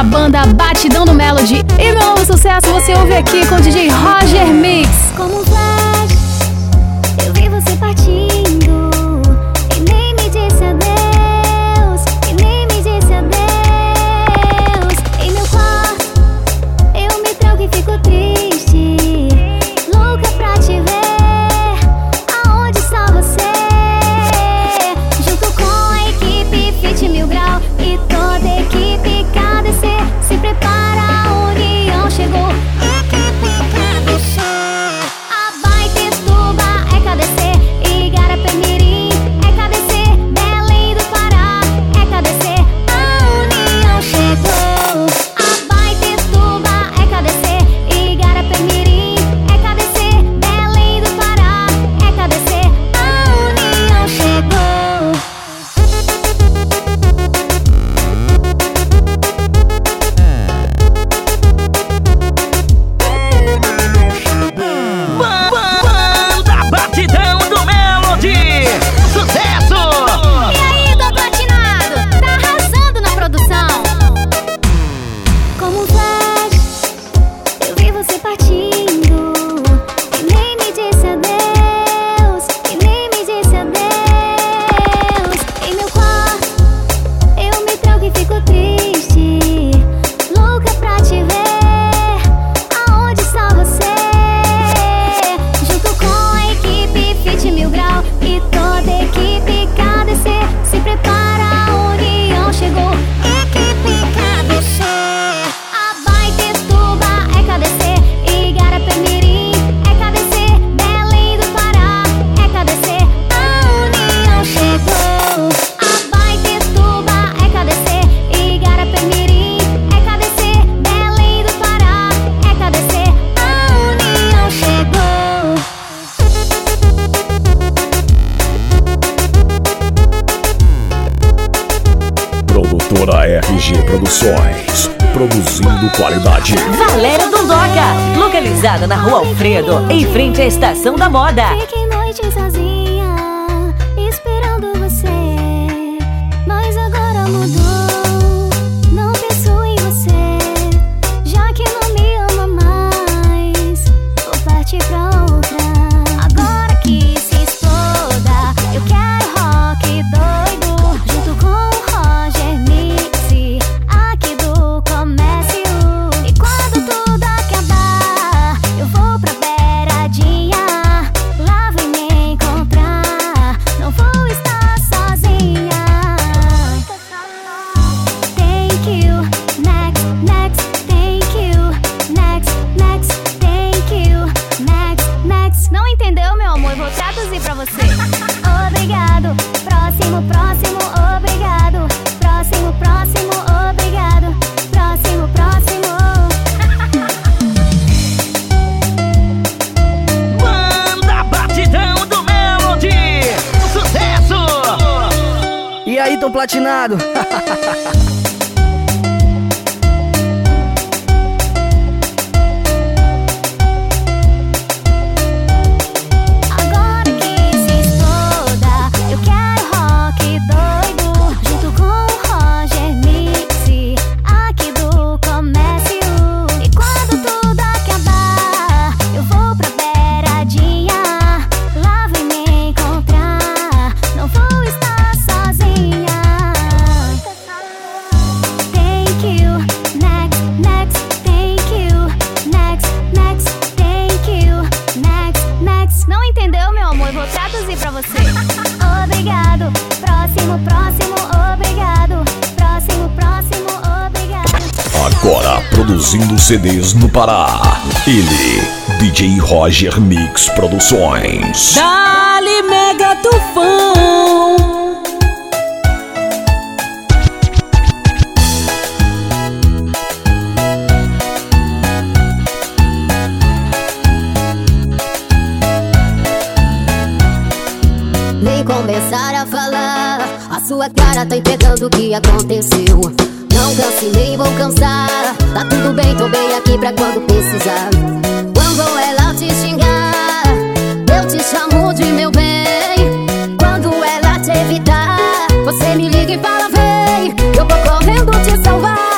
da banda Batidão do Melody. E meu novo sucesso você ouve aqui com o DJ Roger Mix. Como flash, eu vi você partir. Produções. Produzindo qualidade. Valéria Dondoca, localizada na Rua Alfredo, em frente à Estação da Moda. Fiquei noite sozinha. platinado. CDs no Pará. Ele, DJ Roger Mix Produções. Dali Mega Tufão. Nem começar a falar, a sua cara tá entregando o que aconteceu. Não vacilei, vou cansar. Tá tudo bem, tô bem aqui pra quando precisar. Quando ela te xingar Eu te chamo de meu bem. Quando ela te evitar Você me liga e fala vem Que eu vou correndo te salvar.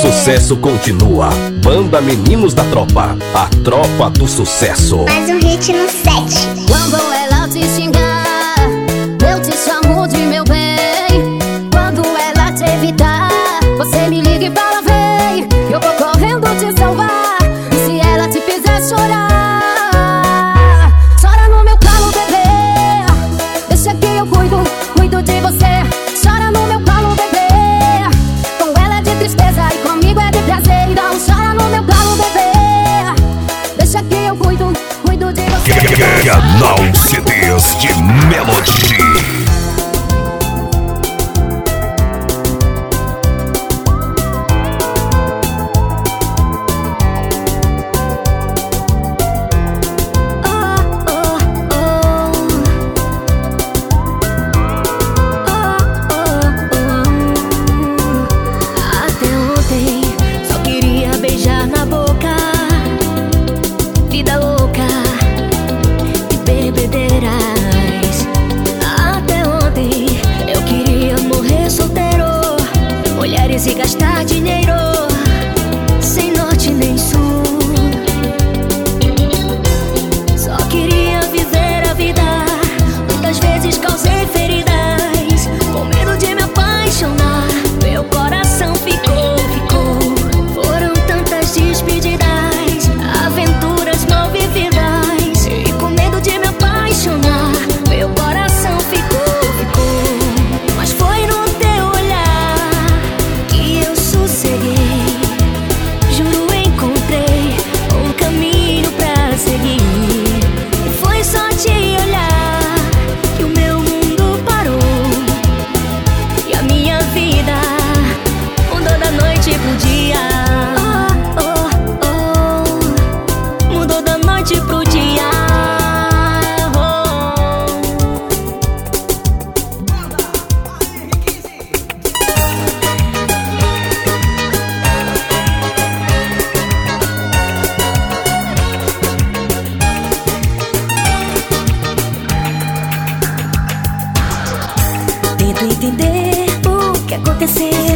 sucesso continua. Banda Meninos da Tropa, a tropa do sucesso. Mais um hit no set. Quando ela se gastar dinheiro. The sea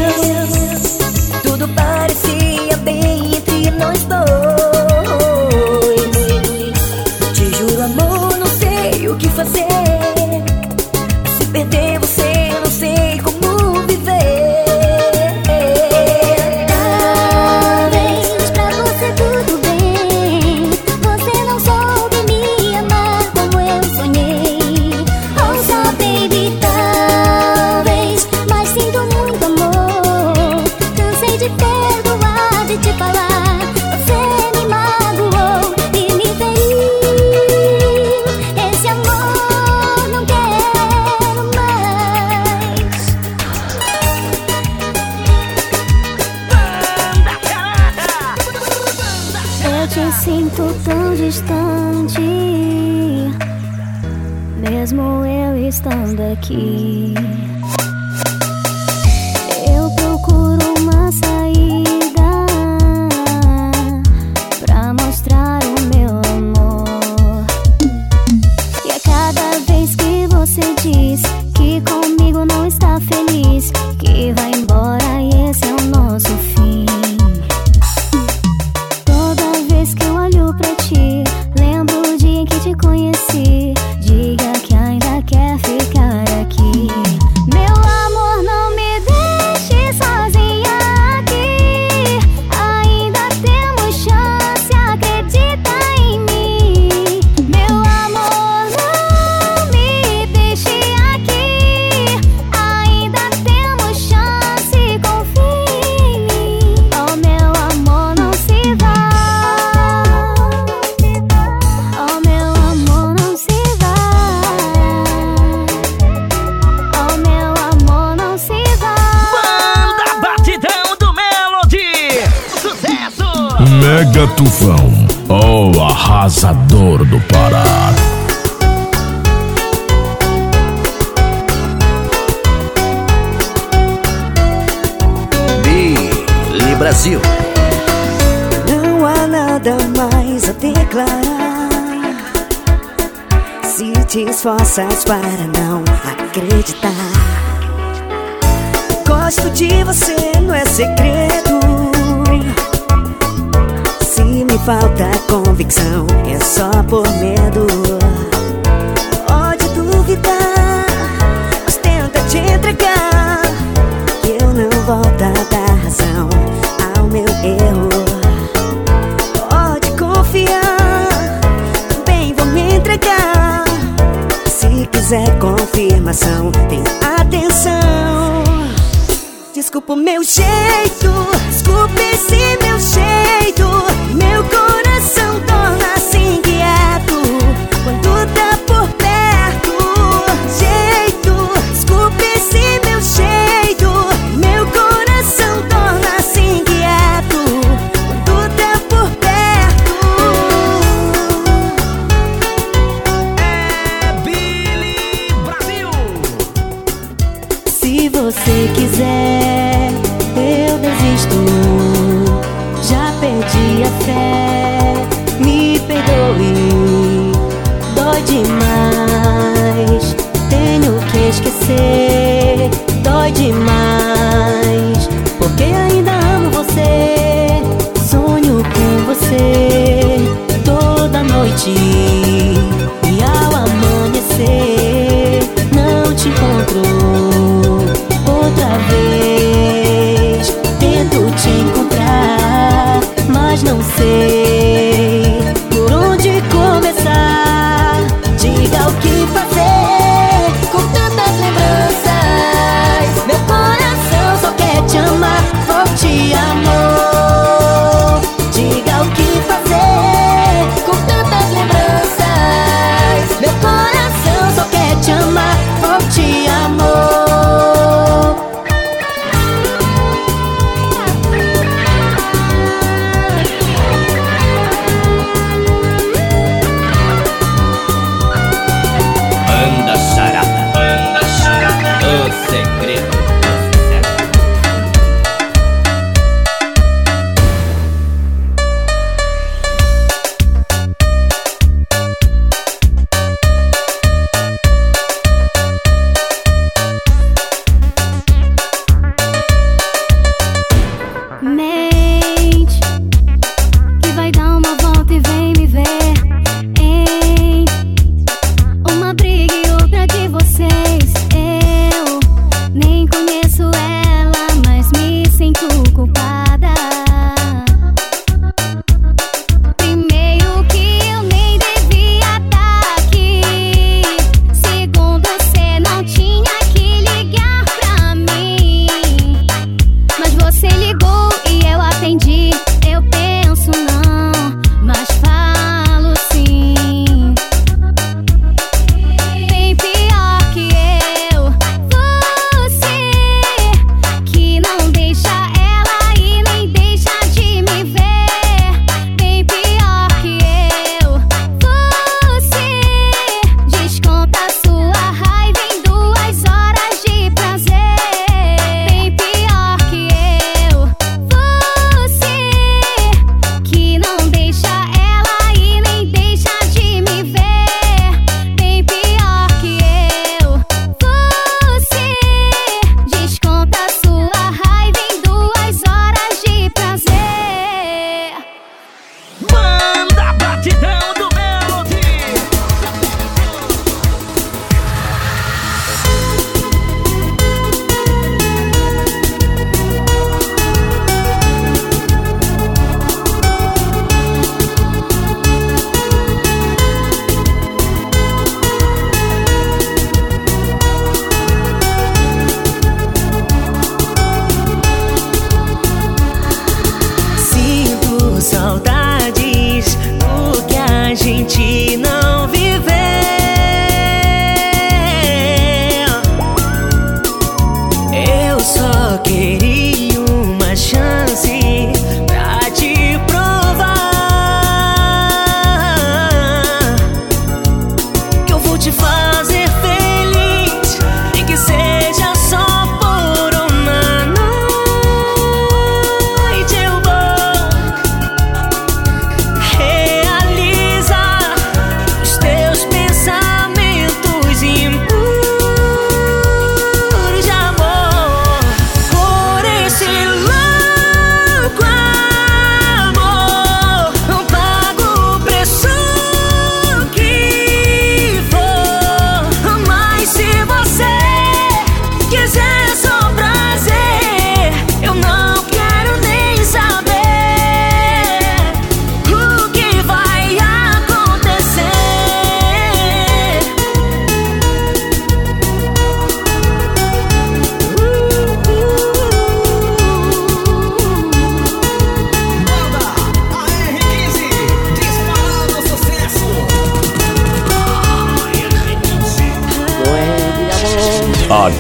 Key. Gatufão, o arrasador do Pará. Billy Brasil. Não há nada mais a declarar. Se te esforças para não acreditar. Gosto de você, não é segredo me falta convicção, é só por medo. Pode duvidar, mas tenta te entregar. Que eu não volto a dar razão ao meu erro. Pode confiar, também vou me entregar. Se quiser confirmação, tem atenção. Desculpa o meu jeito, desculpa esse meu jeito.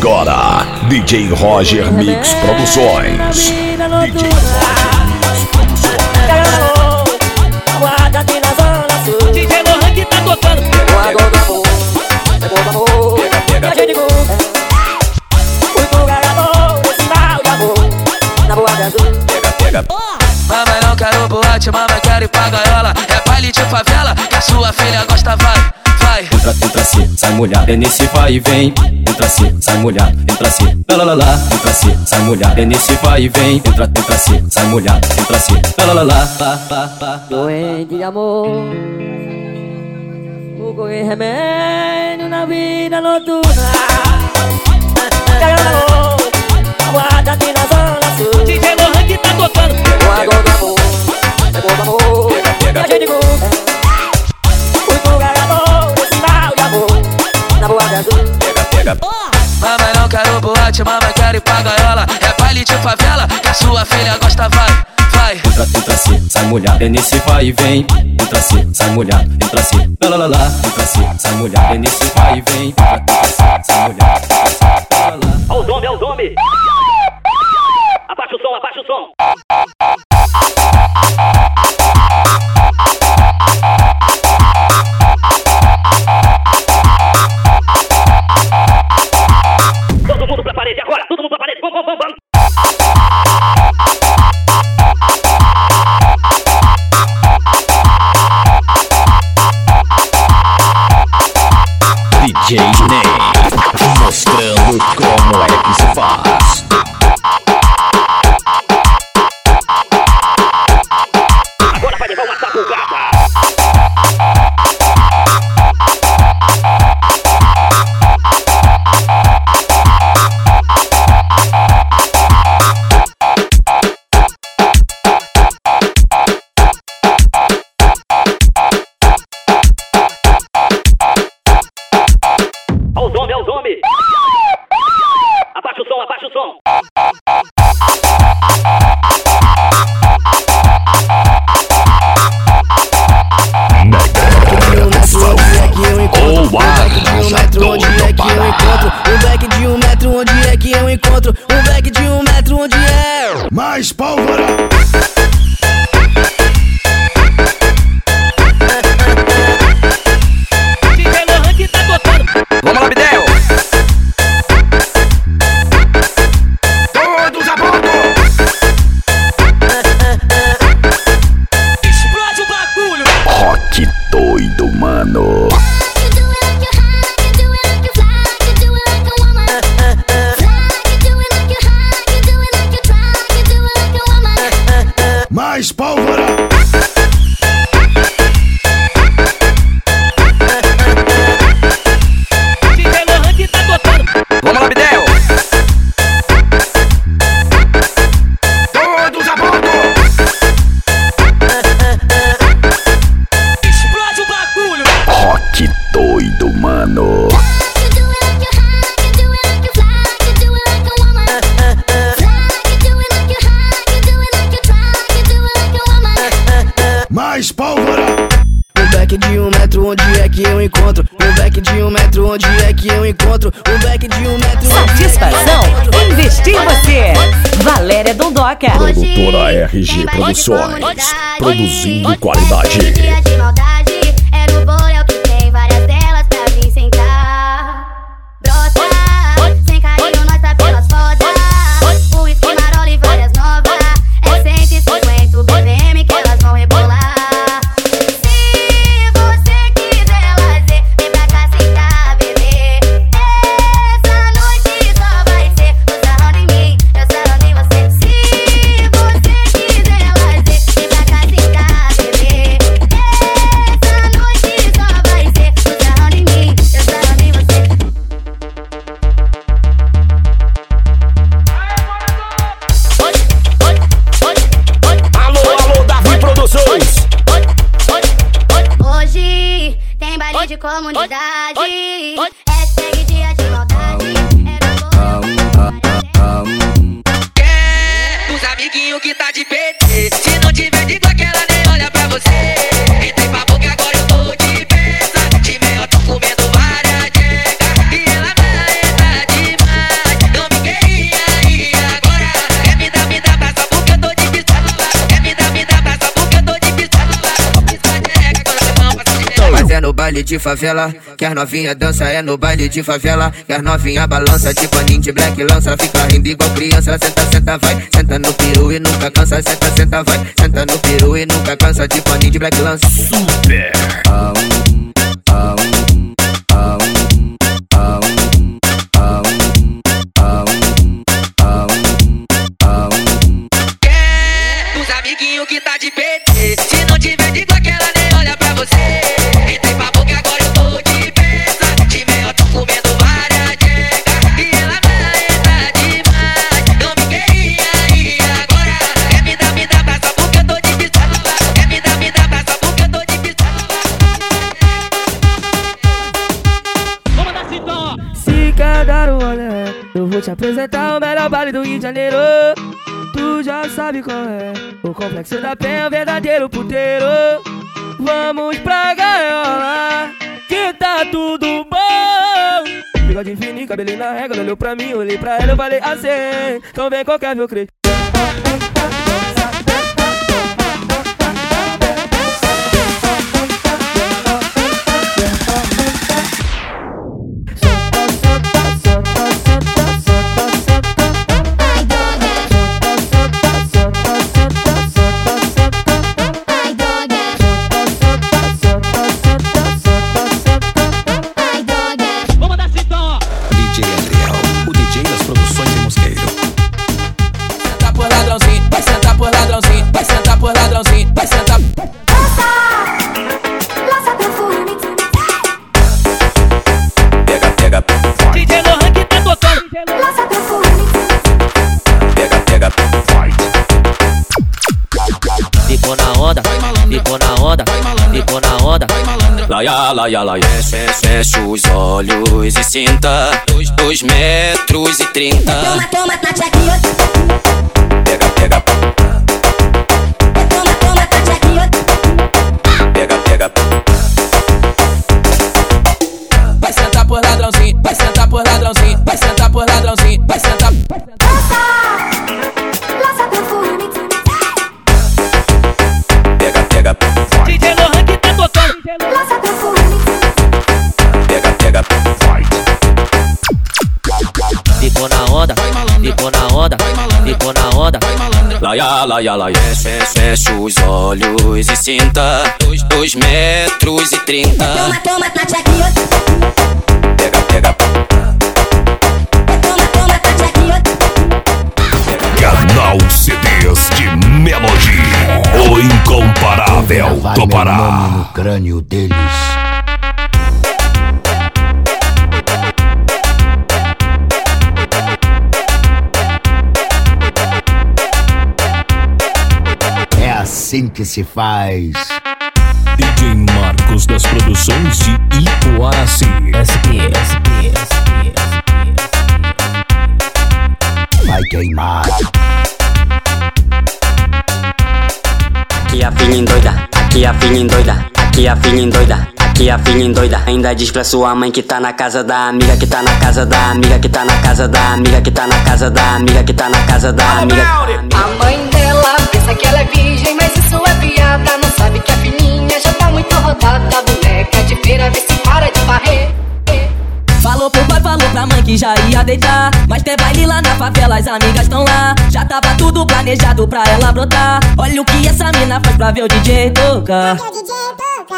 Agora, DJ Roger Mix Produções. DJ Roger Mix. Mamãe não quero boate, mamãe quero ir pra gaiola. É baile de favela que a sua filha gosta, Entra, se, sai molhado, é nesse vai e vem. Entra se, sai molhado, entra se, lá lá lá lá. Entra se, sai molhado, é nesse vai e vem. Entra, entra se, sai molhado, entra se, lá lá lá lá. Lá, lá, lá. Doente de amor. Vou correr remédio na vida noturna. Cagando amor. Guarda aqui na zona sul. DJ Lohan que tá tocando. Guarda do amor, pegou do amor. A gente com Fui Na boate azul. Mamãe não quero boate, mamãe quero ir pra gaiola. É baile de favela que a sua filha gosta, vai, vai. Entra, entra se, sai molhado, é nesse vai e vem. Entra se, sai molhado, entra se, lá lá lá lá. Entra se, sai molhado, é nesse vai e vem. Entra, entra se, sai molhado, entra se, lá lá lá. Ó o zombie, ó o zombie. Abaixa o som, abaixa o som. DJ Ney. chito y tu mano. RG Produções. Produzindo qualidade. Baile de favela. Que as novinha dança é no baile de favela. Que as novinha balança tipo paninho de black lança. Fica rindo igual criança. Senta, senta, vai. Senta no peru e nunca cansa. Senta, senta, vai. Senta no peru e nunca cansa. Tipo paninho de black lança. Super. Os te apresentar o melhor baile do Rio de Janeiro. Tu já sabe qual é o complexo da penha, o verdadeiro puteiro. Vamos pra gaiola, que tá tudo bom. Bigode fininho, cabelinho na ela olhou pra mim, olhei pra ela, eu falei assim. Então vem qualquer meu creio. Laia, laia, laia. Fecha, fecha os olhos e sinta dois, dois metros e trinta. Toma, toma, Tati Laia, laia, laia. Fecha, fecha os olhos e sinta dois, dois metros e trinta. Toma, toma, Tati aqui, ó. Pega, pega, Toma, toma, Tati aqui, ó. Canal CDs de Melody. O incomparável do Pará. no crânio deles. Assim que se faz. DJ Marcos das produções de Ipoaraci. SP, SP, SP, Vai queimar. Aqui a filha endoida, aqui a filha endoida, aqui a filha endoida, aqui a filha endoida. Ainda diz pra sua mãe que tá na casa da amiga, que tá na casa da amiga, que tá na casa da amiga, que tá na casa da amiga, que tá na casa da amiga. A mãe dela pensa que ela é virgem, mas isso é piada. Não sabe que a filhinha já tá muito rodada. Boneca de feira, vê se para de varrer. Falou pro pai, falou pra mãe que já ia deitar. Mas tem baile lá na favela, as amigas tão lá. Já tava tudo planejado pra ela brotar. Olha o que essa mina faz pra ver o DJ tocar.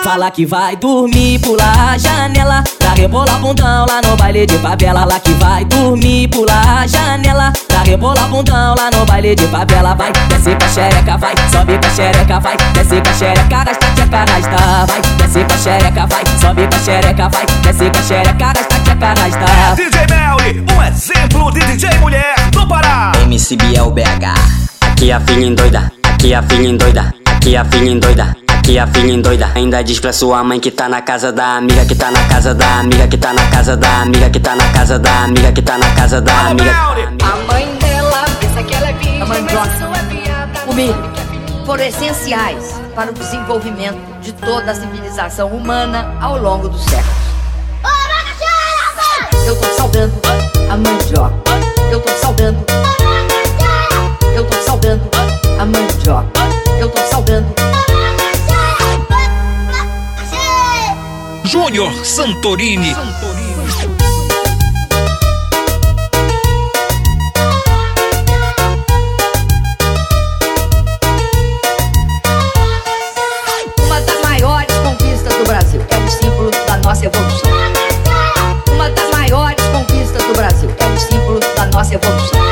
Fala que vai dormir, pular a janela. Pra rebolar bundão lá no baile de favela. Lá que vai dormir, pular a janela. Pra rebolar bundão lá no baile de favela. Vai, desce pra xereca, vai, sobe pra xereca, vai. Desce pra xereca, arrasta, tcheca, arrasta. Vai, desce pra xereca, vai, sobe pra xereca, vai. Desce pra xereca, arrasta, tcheca, arrasta. DJ Melly, um exemplo de DJ mulher do Pará. MC Biel BH. Aqui a filha endoida, aqui a filha endoida, aqui a filha endoida. Aqui a filha endoida ainda diz pra sua mãe que tá na casa da amiga, que tá na casa da amiga, que tá na casa da amiga, que tá na casa da amiga, que tá na casa da amiga. A mãe dela pensa que ela é virgem, A mas mandioca, isso é piada. o milho, foram essenciais para o desenvolvimento de toda a civilização humana ao longo dos séculos. Eu tô saudando a mandioca. Eu tô saudando. Eu tô saudando a mandioca. Eu tô saudando. Júnior Santorini. Santorini. eu vou puxar.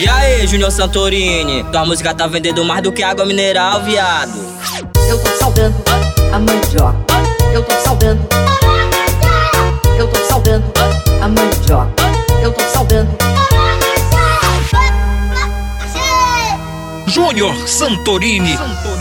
E aí, Junior Santorini, tua música tá vendendo mais do que água mineral, viado. Eu tô saudando a mandioca, eu tô saudando Júnior Santorini. Santorini.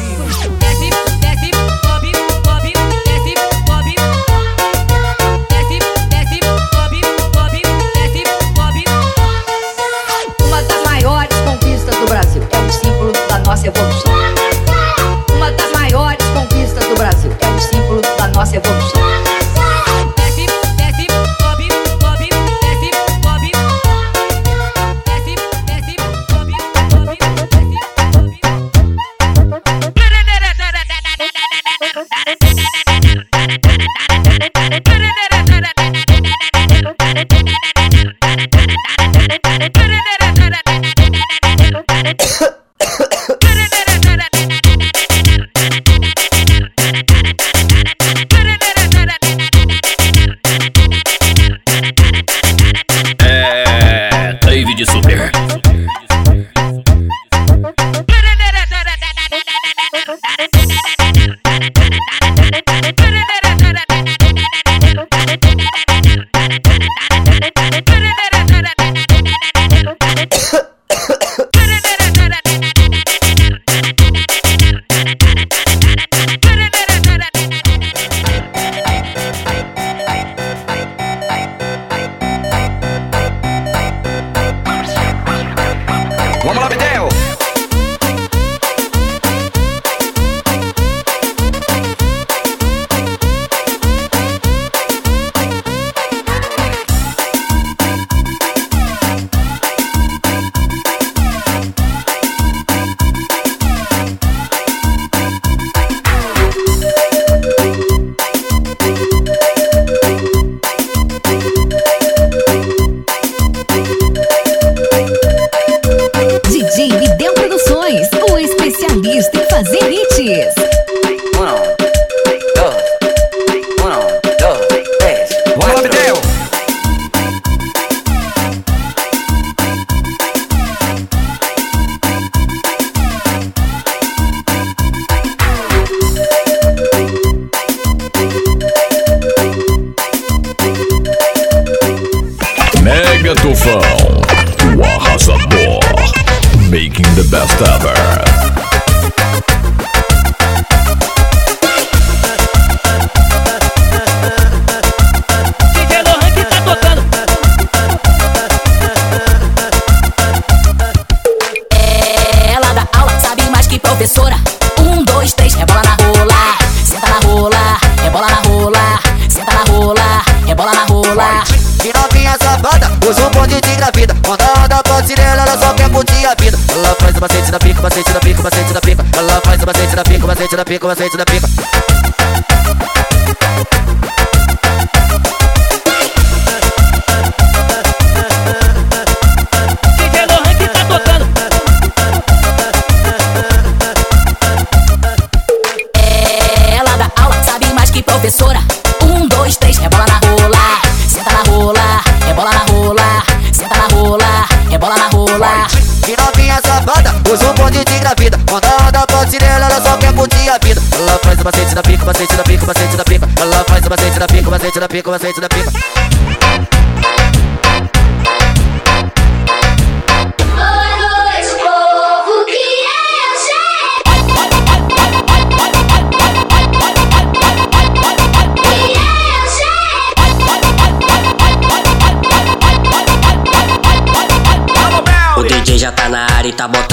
senta na pica, ela senta na pica.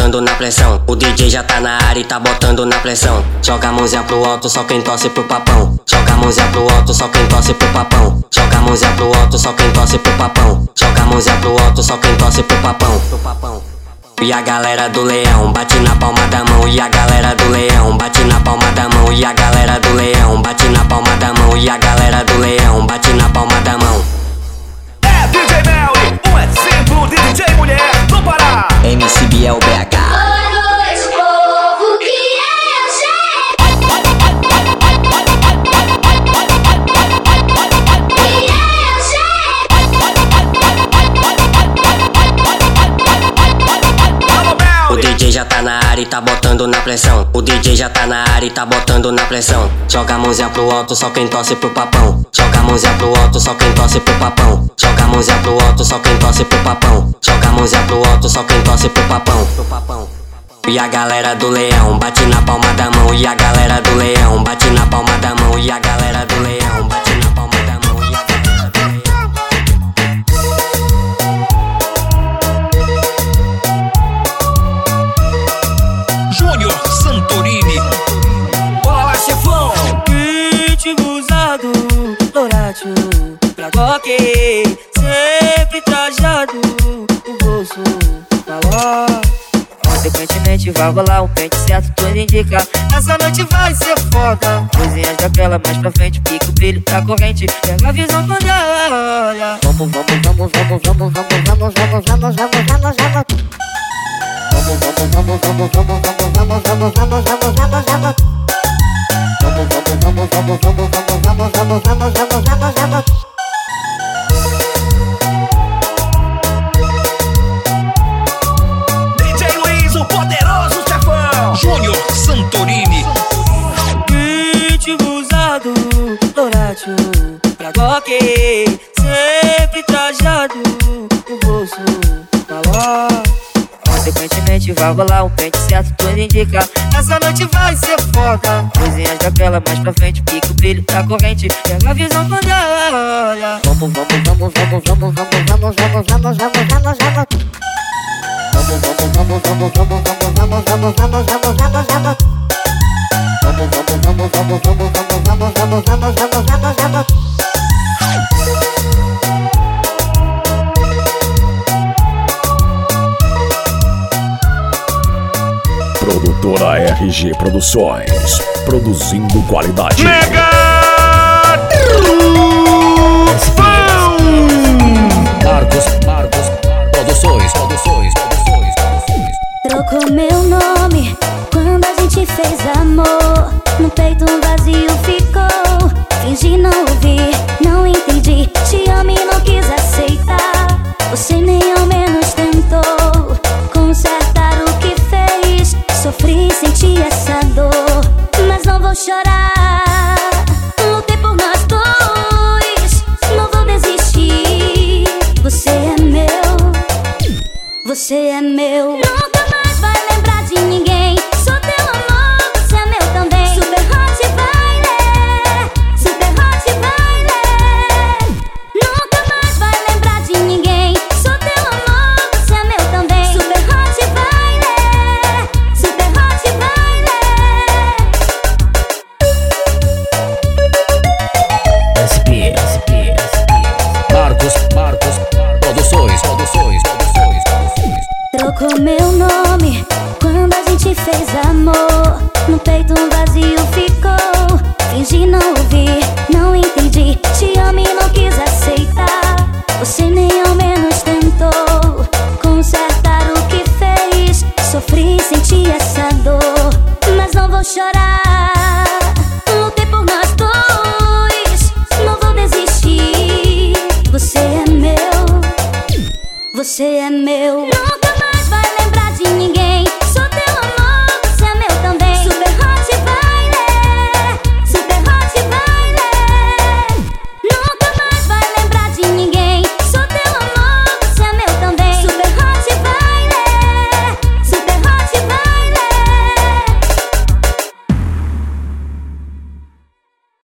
Botando na pressão. O DJ já tá na área e tá botando na pressão. Joga a mãozinha pro alto, só quem torce pro papão. Joga a mãozinha pro alto, só quem torce pro papão. Joga a mãozinha pro alto, só quem torce pro papão. Joga a mãozinha pro alto, só quem torce pro papão. Pro papão. E a galera do leão bate na palma da mão. E a galera do leão bate na palma da mão. E a galera do leão bate na pressão. O DJ já tá na área e tá botando na pressão. Joga a mãozinha pro alto, só quem torce pro papão. Joga a mãozinha pro alto, só quem torce pro papão. Joga a mãozinha pro alto, só quem torce pro papão. Joga a mãozinha pro alto, só quem torce pro papão. Pro papão. E a galera do leão bate na palma da mão. E a galera do leão bate na palma da mão. E a galera do leão bate na palma da mão. Toque Sempre trajado O bolso Falou Consequentemente vai rolar um pente certo, tudo indica Essa noite vai ser foda Coisinhas daquela mais pra frente, pica o brilho da corrente Pega a visão quando ela olha Vamos, vamos, vamos, vamos, vamos, vamos, vamos, vamos, vamos, vamos, vamos, vamos Vamos, vamos, vamos, vamos, vamos, vamos, vamos, vamos, vamos, vamos, vamos, vamos Vamos, vamos, vamos, vamos, vamos, vamos, vamos, vamos, vamos, vamos, dourado Pra toque, sempre trajado O bolso falou Consequentemente vai rolar um pente certo, tudo indica Essa noite vai ser foda Coisinhas daquela mais pra frente, pica o brilho da corrente Pega a visão quando ela olha Vamos, vamos, vamos, vamos, vamos, vamos, vamos, vamos, vamos, vamos, vamos, vamos Vamos, vamos, vamos, vamos, vamos, vamos, vamos, vamos, vamos, vamos, vamos, vamos Vamos, vamos, vamos, vamos, vamos, vamos, vamos, vamos, vamos, vamos, vamos, vamos. Produtora RG Produções. Produzindo qualidade. Marcos, Marcos, produções, produções, produções, produções. Trocou meu nome quando a gente fez amor feito um